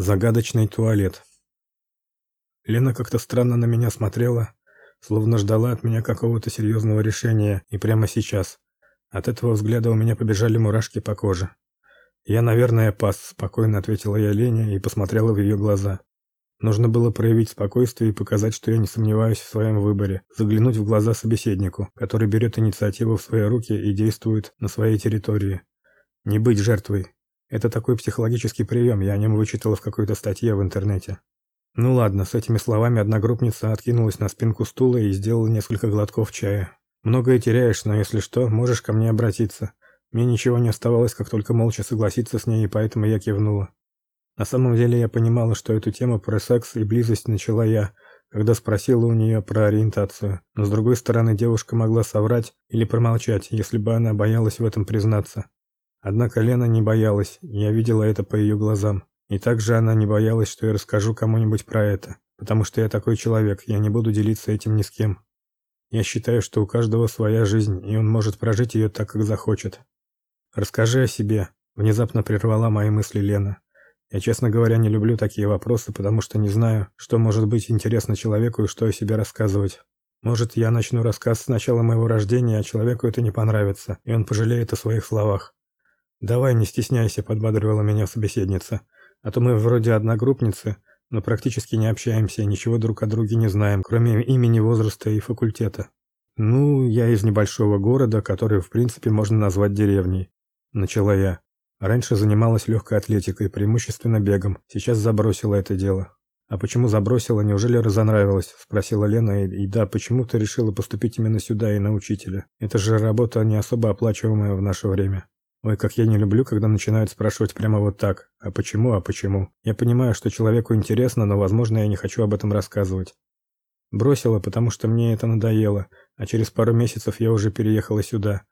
Загадочный туалет. Лена как-то странно на меня смотрела, словно ждала от меня какого-то серьезного решения, и прямо сейчас. От этого взгляда у меня побежали мурашки по коже. Я, наверное, пас, спокойно ответила я Лене и посмотрела в ее глаза. Нужно было проявить спокойствие и показать, что я не сомневаюсь в своем выборе, заглянуть в глаза собеседнику, который берет инициативу в свои руки и действует на своей территории. Не быть жертвой, это такой психологический прием, я о нем вычитала в какой-то статье в интернете. Ну ладно, с этими словами одногруппница откинулась на спинку стула и сделала несколько глотков чая. Многое теряешь, но если что, можешь ко мне обратиться. Мне ничего не оставалось, как только молча согласиться с ней, и поэтому я кивнула. На самом деле я понимала, что эту тему про секс и близость начала я, когда спросила у нее про ориентацию. Но с другой стороны, девушка могла соврать или промолчать, если бы она боялась в этом признаться. Однако Лена не боялась, я видела это по ее глазам. И также она не боялась, что я расскажу кому-нибудь про это, потому что я такой человек, я не буду делиться этим ни с кем. Я считаю, что у каждого своя жизнь, и он может прожить ее так, как захочет. Расскажи о себе, внезапно прервала мои мысли Лена. Я, честно говоря, не люблю такие вопросы, потому что не знаю, что может быть интересно человеку и что о себе рассказывать. Может, я начну рассказ с начала моего рождения, а человеку это не понравится, и он пожалеет о своих словах. Давай, не стесняйся, подбадривала меня собеседница. А то мы вроде одногруппницы, но практически не общаемся ничего друг о друге не знаем, кроме имени, возраста и факультета. Ну, я из небольшого города, который, в принципе, можно назвать деревней, начала я. Раньше занималась легкой атлетикой, преимущественно бегом. Сейчас забросила это дело. А почему забросила? Неужели разонравилась? спросила Лена. И, и да, почему ты решила поступить именно сюда и на учителя? Это же работа не особо оплачиваемая в наше время. Ой, как я не люблю, когда начинают спрашивать прямо вот так. А почему, а почему? Я понимаю, что человеку интересно, но, возможно, я не хочу об этом рассказывать. Бросила, потому что мне это надоело, а через пару месяцев я уже переехала сюда.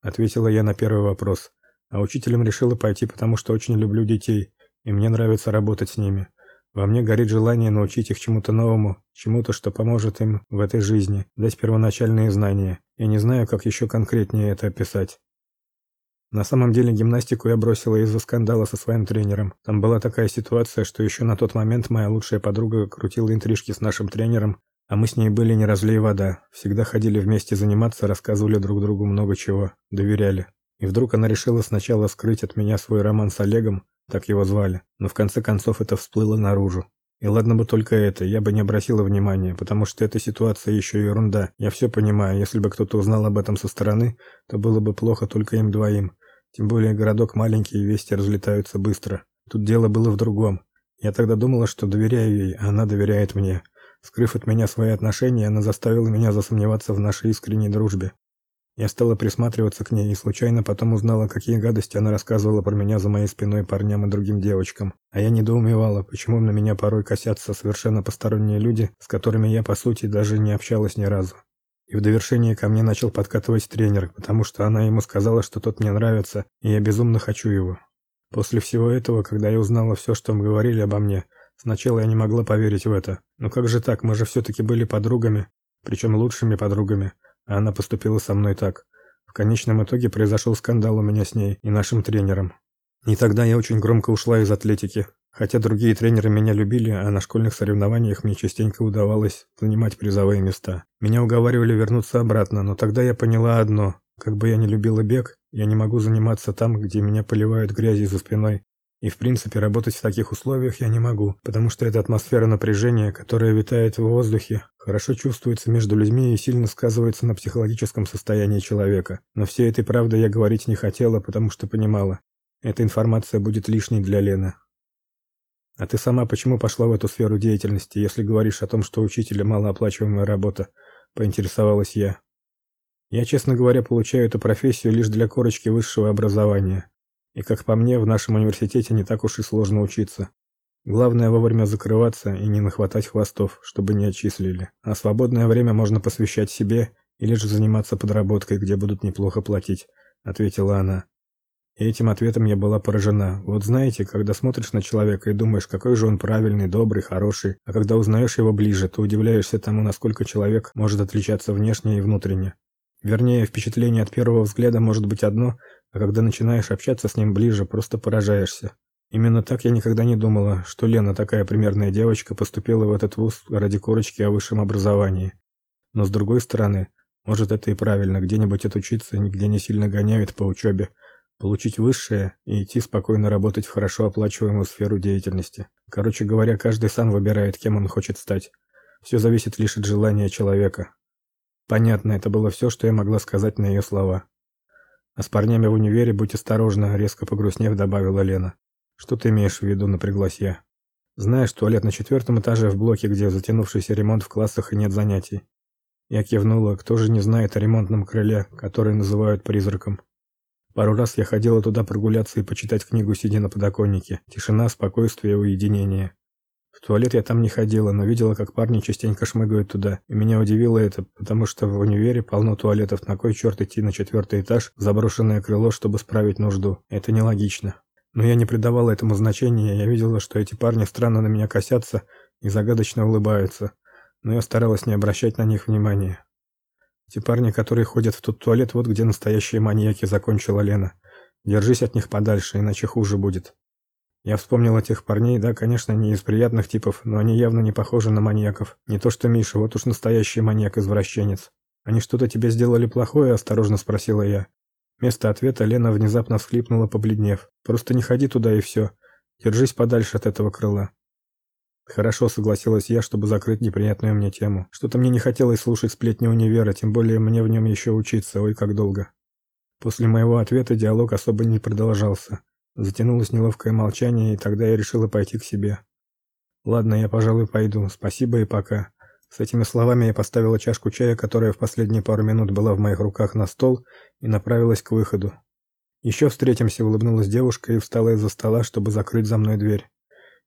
Ответила я на первый вопрос. А учителем решила пойти, потому что очень люблю детей, и мне нравится работать с ними. Во мне горит желание научить их чему-то новому, чему-то, что поможет им в этой жизни, дать первоначальные знания. Я не знаю, как еще конкретнее это описать. На самом деле гимнастику я бросила из-за скандала со своим тренером. Там была такая ситуация, что еще на тот момент моя лучшая подруга крутила интрижки с нашим тренером, а мы с ней были не разлей вода. Всегда ходили вместе заниматься, рассказывали друг другу много чего, доверяли. И вдруг она решила сначала скрыть от меня свой роман с Олегом, так его звали, но в конце концов это всплыло наружу. И ладно бы только это, я бы не обратила внимания, потому что эта ситуация еще ерунда. Я все понимаю, если бы кто-то узнал об этом со стороны, то было бы плохо только им двоим. Тем более городок маленький, и вести разлетаются быстро. Тут дело было в другом. Я тогда думала, что доверяю ей, а она доверяет мне. Скрыв от меня свои отношения, она заставила меня засомневаться в нашей искренней дружбе. Я стала присматриваться к ней и случайно потом узнала, какие гадости она рассказывала про меня за моей спиной парням и другим девочкам. А я недоумевала, почему на меня порой косятся совершенно посторонние люди, с которыми я по сути даже не общалась ни разу. И в довершение ко мне начал подкатывать тренер, потому что она ему сказала, что тот мне нравится, и я безумно хочу его. После всего этого, когда я узнала все, что им говорили обо мне, сначала я не могла поверить в это. Но как же так, мы же все таки были подругами, причем лучшими подругами, а она поступила со мной так. В конечном итоге произошел скандал у меня с ней и нашим тренером. И тогда я очень громко ушла из атлетики, Хотя другие тренеры меня любили, а на школьных соревнованиях мне частенько удавалось занимать призовые места. Меня уговаривали вернуться обратно, но тогда я поняла одно: как бы я ни любила бег, я не могу заниматься там, где меня поливают грязью за спиной. И в принципе работать в таких условиях я не могу, потому что эта атмосфера напряжения, которая витает в воздухе, хорошо чувствуется между людьми и сильно сказывается на психологическом состоянии человека. Но всей этой правды я говорить не хотела, потому что понимала, эта информация будет лишней для Лены. А ты сама почему пошла в эту сферу деятельности, если говоришь о том, что учителя малооплачиваемая работа? поинтересовалась я. Я, честно говоря, получаю эту профессию лишь для корочки высшего образования. И как по мне, в нашем университете не так уж и сложно учиться. Главное вовремя закрываться и не нахватать хвостов, чтобы не отчислили. А свободное время можно посвящать себе или же заниматься подработкой, где будут неплохо платить, ответила она. И этим ответом я была поражена. Вот знаете, когда смотришь на человека и думаешь, какой же он правильный, добрый, хороший, а когда узнаешь его ближе, то удивляешься тому, насколько человек может отличаться внешне и внутренне. Вернее, впечатление от первого взгляда может быть одно, а когда начинаешь общаться с ним ближе, просто поражаешься. Именно так я никогда не думала, что Лена, такая примерная девочка, поступила в этот вуз ради корочки о высшем образовании. Но с другой стороны, может это и правильно, где-нибудь отучиться, нигде не сильно гоняют по учебе, получить высшее и идти спокойно работать в хорошо оплачиваемую сферу деятельности. Короче говоря, каждый сам выбирает, кем он хочет стать. Все зависит лишь от желания человека. Понятно, это было все, что я могла сказать на ее слова. А с парнями в универе будь осторожна, резко погрустнев, добавила Лена. Что ты имеешь в виду, напряглась я. Знаешь, туалет на четвертом этаже в блоке, где затянувшийся ремонт в классах и нет занятий. Я кивнула, кто же не знает о ремонтном крыле, который называют призраком. Пару раз я ходила туда прогуляться и почитать книгу, сидя на подоконнике. Тишина, спокойствие, уединение. В туалет я там не ходила, но видела, как парни частенько шмыгают туда. И меня удивило это, потому что в универе полно туалетов. На кой черт идти на четвертый этаж в заброшенное крыло, чтобы справить нужду? Это нелогично. Но я не придавала этому значения, я видела, что эти парни странно на меня косятся и загадочно улыбаются, но я старалась не обращать на них внимания. Те парни, которые ходят в тот туалет, вот где настоящие маньяки, закончила Лена. Держись от них подальше, иначе хуже будет. Я вспомнила тех парней, да, конечно, не из приятных типов, но они явно не похожи на маньяков. Не то что Миша, вот уж настоящий маньяк-извращенец. Они что-то тебе сделали плохое, осторожно спросила я. Вместо ответа Лена внезапно всхлипнула, побледнев. Просто не ходи туда и все. Держись подальше от этого крыла. Хорошо, согласилась я, чтобы закрыть неприятную мне тему. Что-то мне не хотелось слушать сплетни универа, тем более мне в нем еще учиться, ой, как долго. После моего ответа диалог особо не продолжался. Затянулось неловкое молчание, и тогда я решила пойти к себе. Ладно, я, пожалуй, пойду. Спасибо и пока. С этими словами я поставила чашку чая, которая в последние пару минут была в моих руках, на стол и направилась к выходу. «Еще встретимся, улыбнулась девушка и встала из-за стола, чтобы закрыть за мной дверь.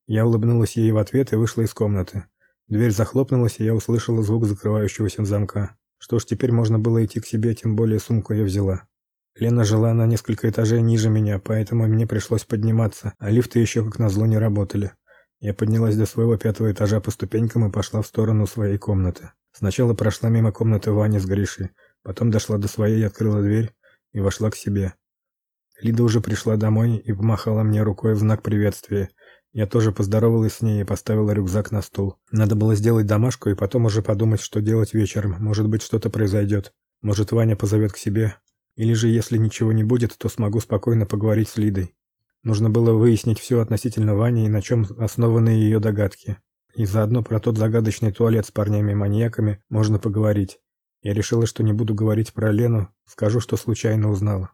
Я улыбнулась ей в ответ и вышла из комнаты. Дверь захлопнулась, и я услышала звук закрывающегося замка. Что ж, теперь можно было идти к себе, тем более сумку я взяла. Лена жила на несколько этажей ниже меня, поэтому мне пришлось подниматься, а лифты еще как назло не работали. Я поднялась до своего пятого этажа по ступенькам и пошла в сторону своей комнаты. Сначала прошла мимо комнаты Вани с Гришей, потом дошла до своей, открыла дверь и вошла к себе. Лида уже пришла домой и помахала мне рукой в знак приветствия. Я тоже поздоровалась с ней и поставила рюкзак на стол. Надо было сделать домашку и потом уже подумать, что делать вечером. Может быть, что-то произойдет. Может, Ваня позовет к себе. Или же, если ничего не будет, то смогу спокойно поговорить с Лидой. Нужно было выяснить все относительно Вани и на чем основаны ее догадки. И заодно про тот загадочный туалет с парнями-маньяками можно поговорить. Я решила, что не буду говорить про Лену, скажу, что случайно узнала.